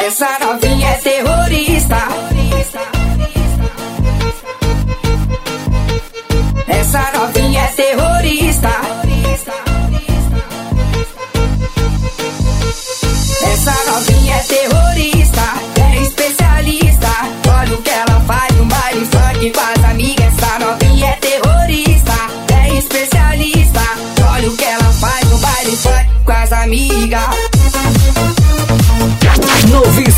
Essa novinha é terrorista. Essa novinha é terrorista. Essa novinha é terrorista. É especialista. Olha o que ela faz no baile funk com as amigas. Essa novinha é terrorista. É especialista. Olha o que ela faz no baile funk com as amigas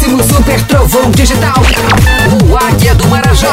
máximo super trovão digital. O Águia do Marajó.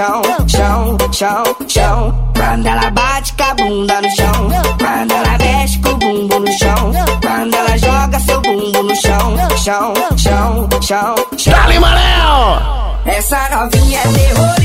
chão, chão, chão, chão. Quando ela bate com a bunda no chão, quando ela mexe com o bumbum no chão, quando ela joga seu bumbum no chão, chão, chão, chão, chão. Dali, Manel! Essa novinha é terror.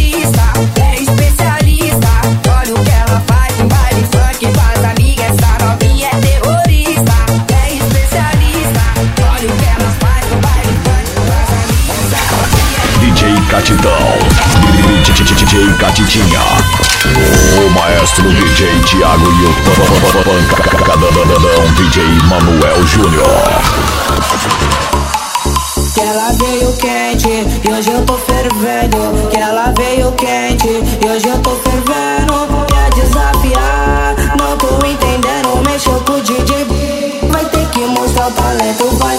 Catitinha. O maestro DJ Thiago e o pancadão DJ Manuel Júnior. Que ela veio quente e hoje eu tô fervendo. Que ela veio quente e hoje eu tô fervendo. Quer desafiar? Não tô entendendo. Mexeu com o DJ. Vai ter que mostrar o talento, vai.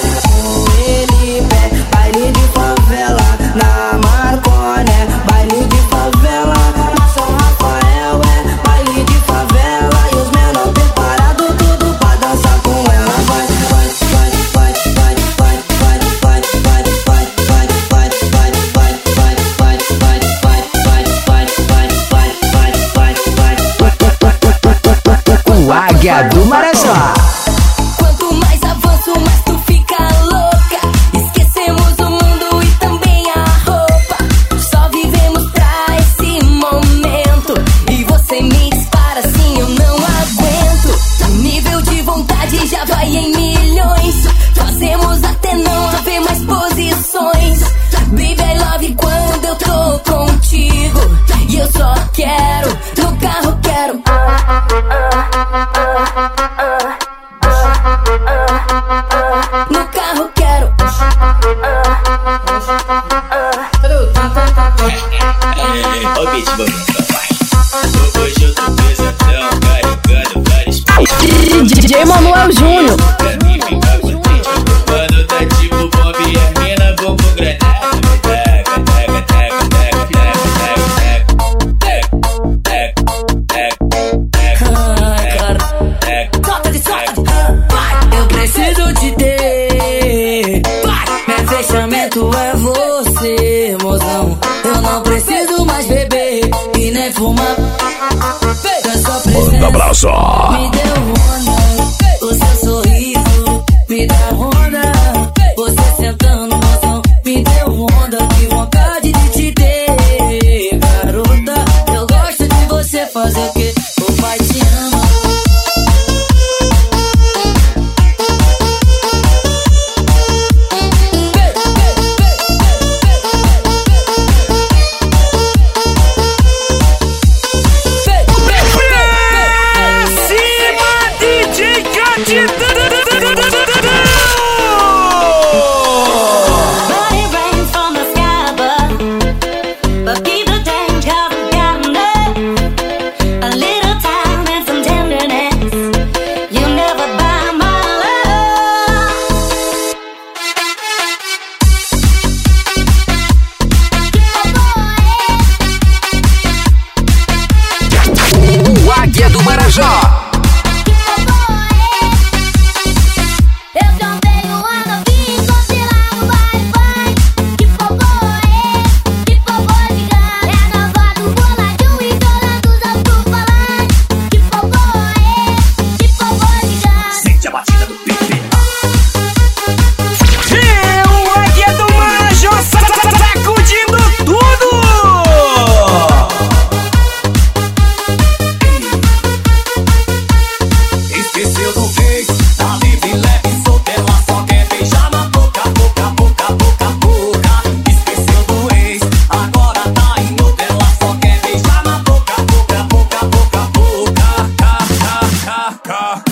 car.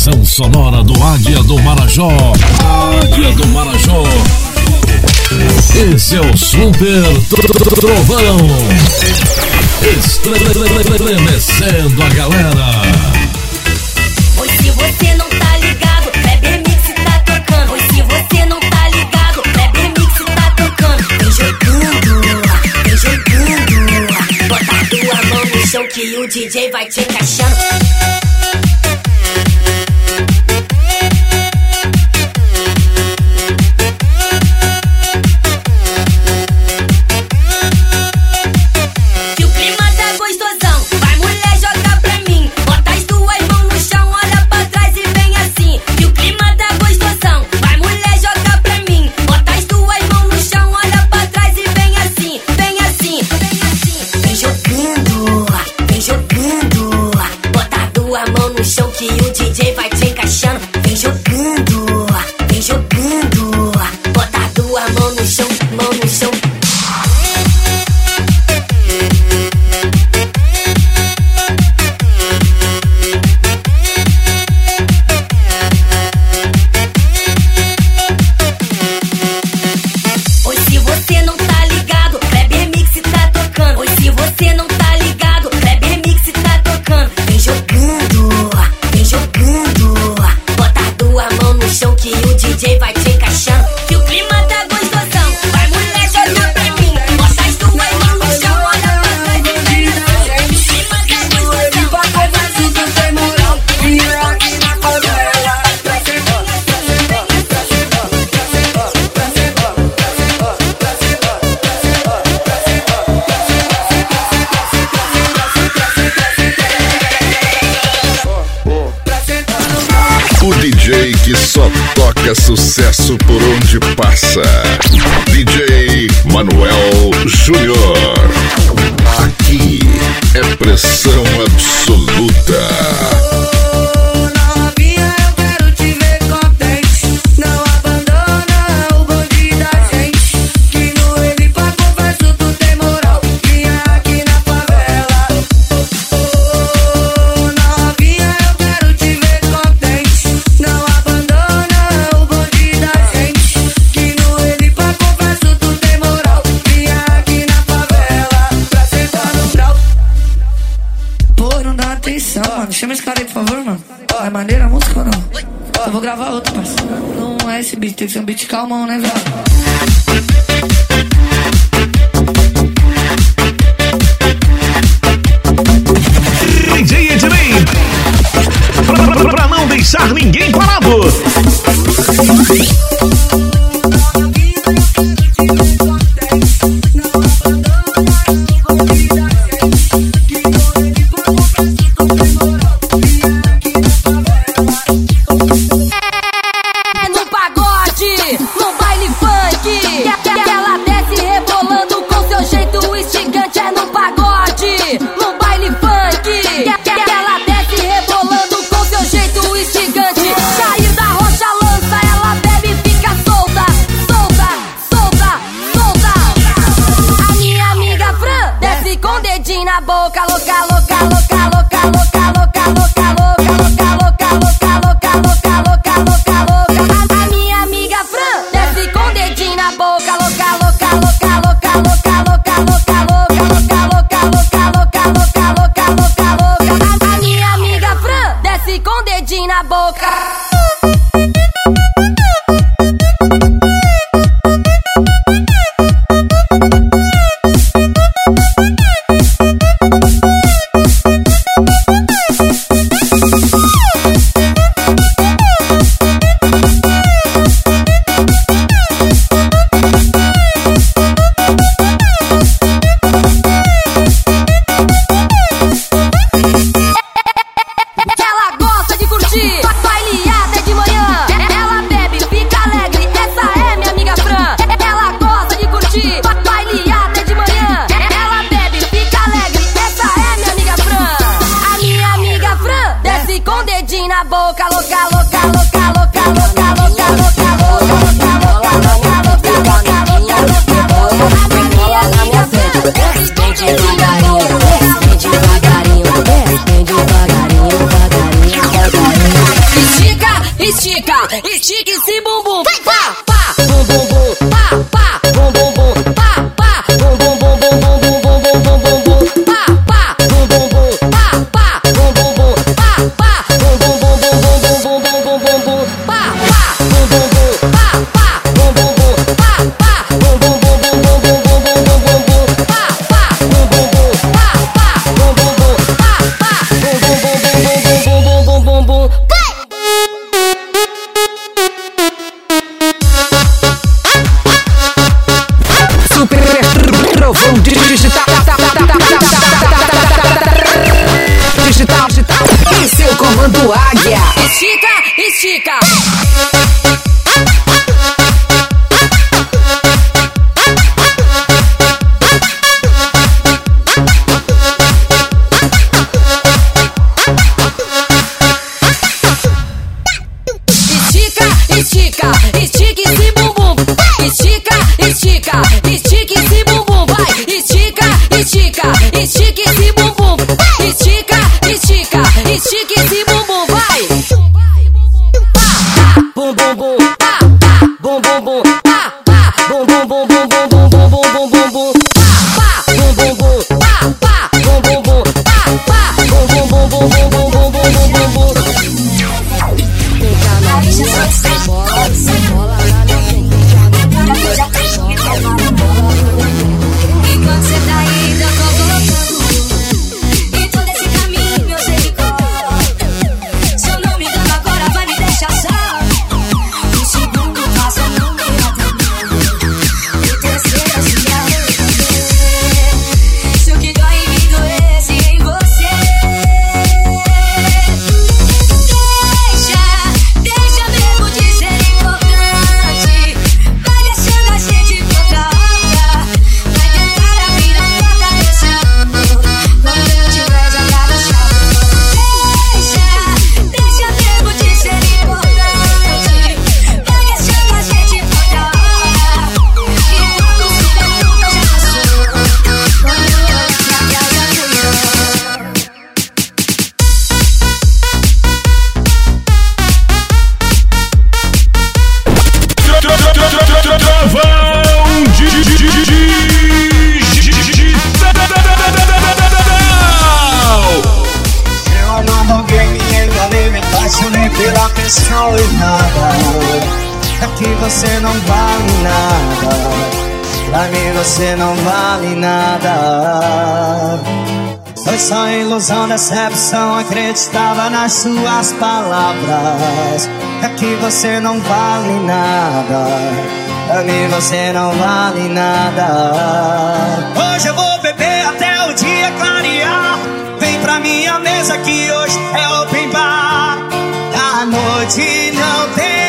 Seleção sonora do Águia do Marajó. Águia do Marajó. Esse é o Super Trovão. Estremecendo a galera. Pois se você não tá ligado, Kleber Mix tá tocando. Pois se você não tá ligado, Kleber Mix tá tocando. Tem jeito, vem jogando. Bota a tua mão no chão que o DJ vai te encaixando. sucesso por onde passa. DJ Manuel Júnior. Aqui é pressão absoluta. mano. Chama esse cara aí, por favor, mano. É maneira a música ou não? Eu vou gravar outra, parceiro. Não é esse beat, tem que ser um beat calmão, né, galera, pra não deixar ninguém suas palavras É que você não vale nada é Pra mim você não vale nada. Hoje eu vou beber até o dia clarear. Vem pra minha mesa que hoje é open bar. A noite não tem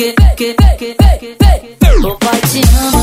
que, que, que, que, que, que, que,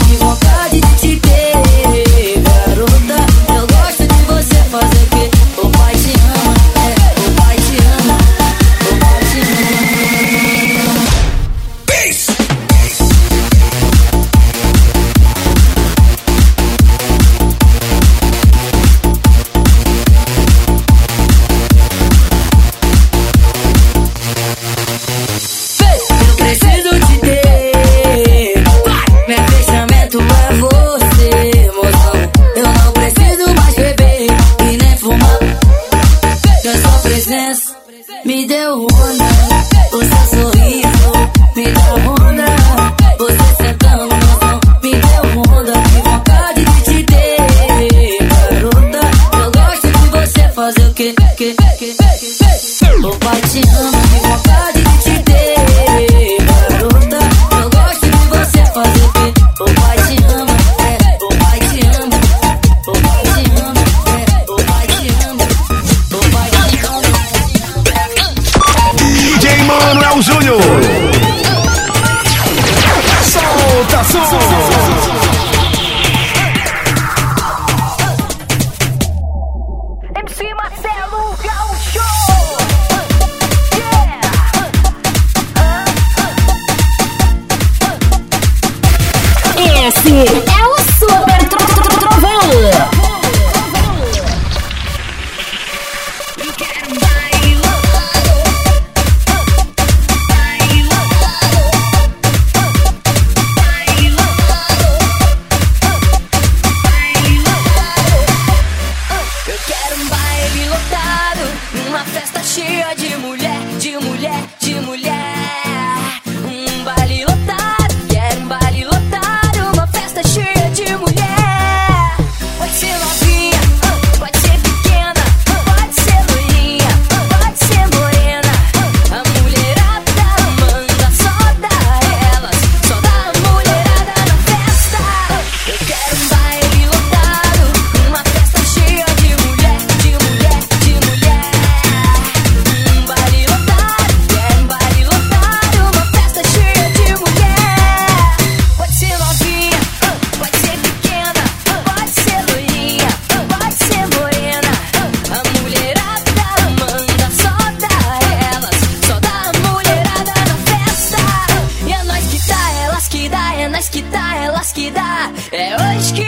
É hoje que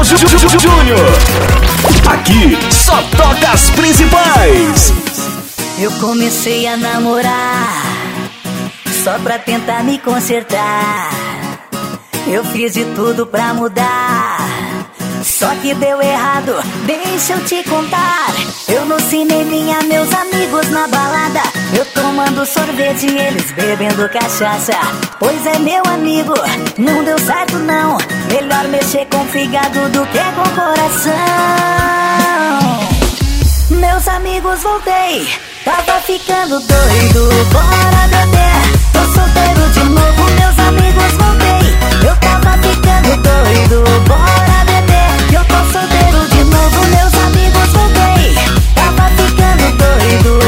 Daniel Júnior. Aqui só toca as principais. Eu comecei a namorar só pra tentar me consertar. Eu fiz de tudo pra mudar só que deu errado, deixa eu te contar. Eu no cineminha, meus amigos na balada. Eu tomando sorvete, eles bebendo cachaça. Pois é, meu amigo, não deu certo não. Melhor mexer com fígado do que com coração. Meus amigos, voltei. Tava ficando doido, bora beber. Tô solteiro de novo, meus amigos, voltei. Eu tava ficando doido, bora de novo meus amigos voltei. Tava ficando doido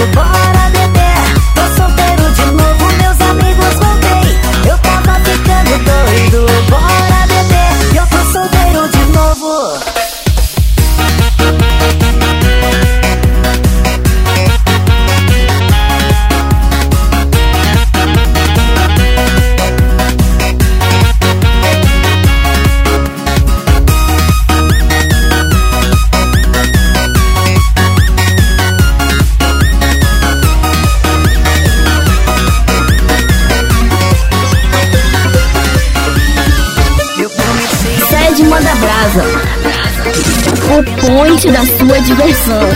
frente da sua diversão.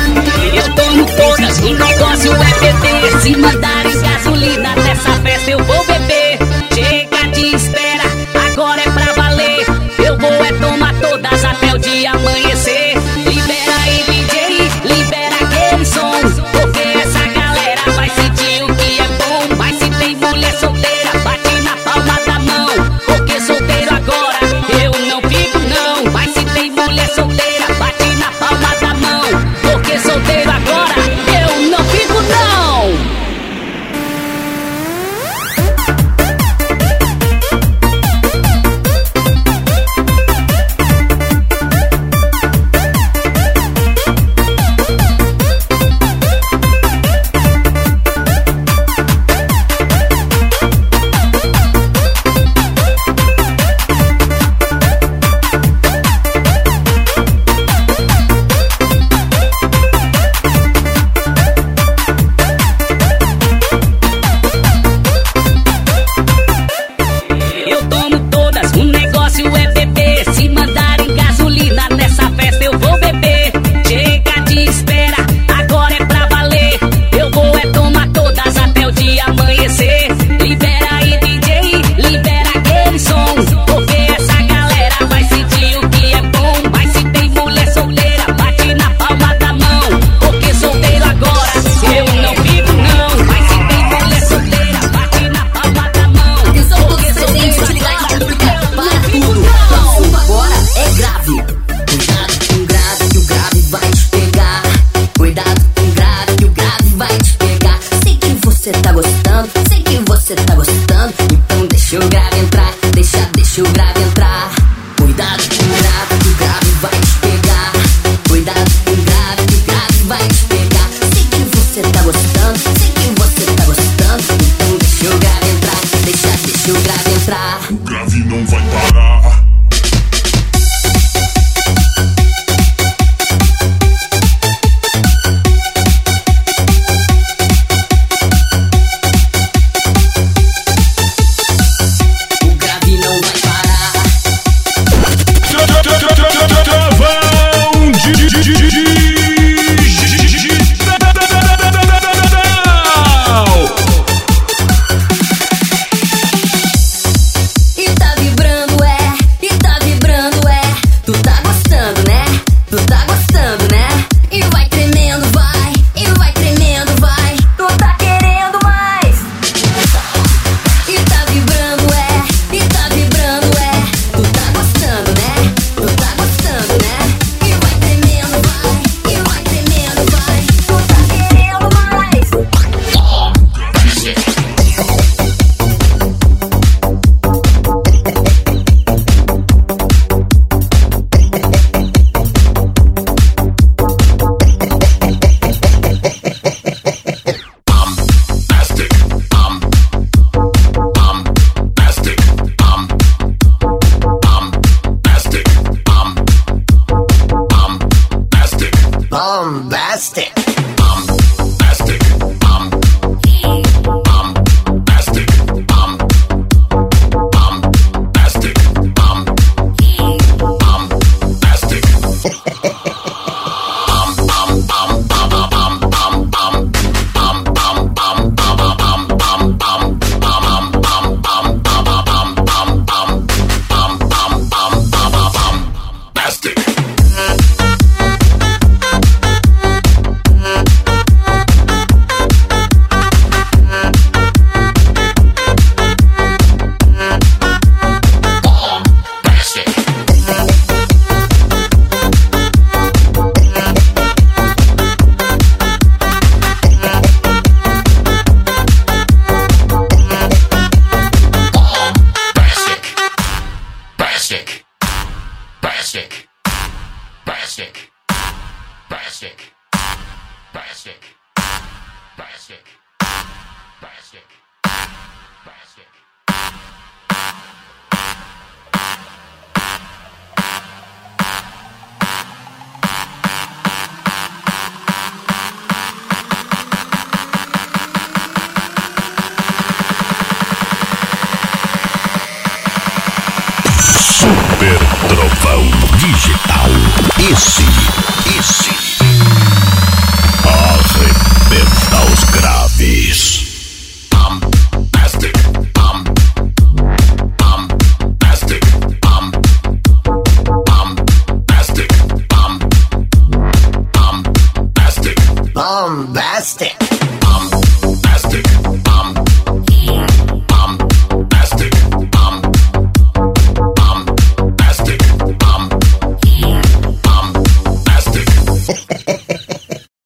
Eu tomo todas, o negócio é beber. Se mandarem gasolina nessa festa, eu vou beber. Chega de espera, agora é pra valer. Eu vou é tomar todas até o dia amanhecer.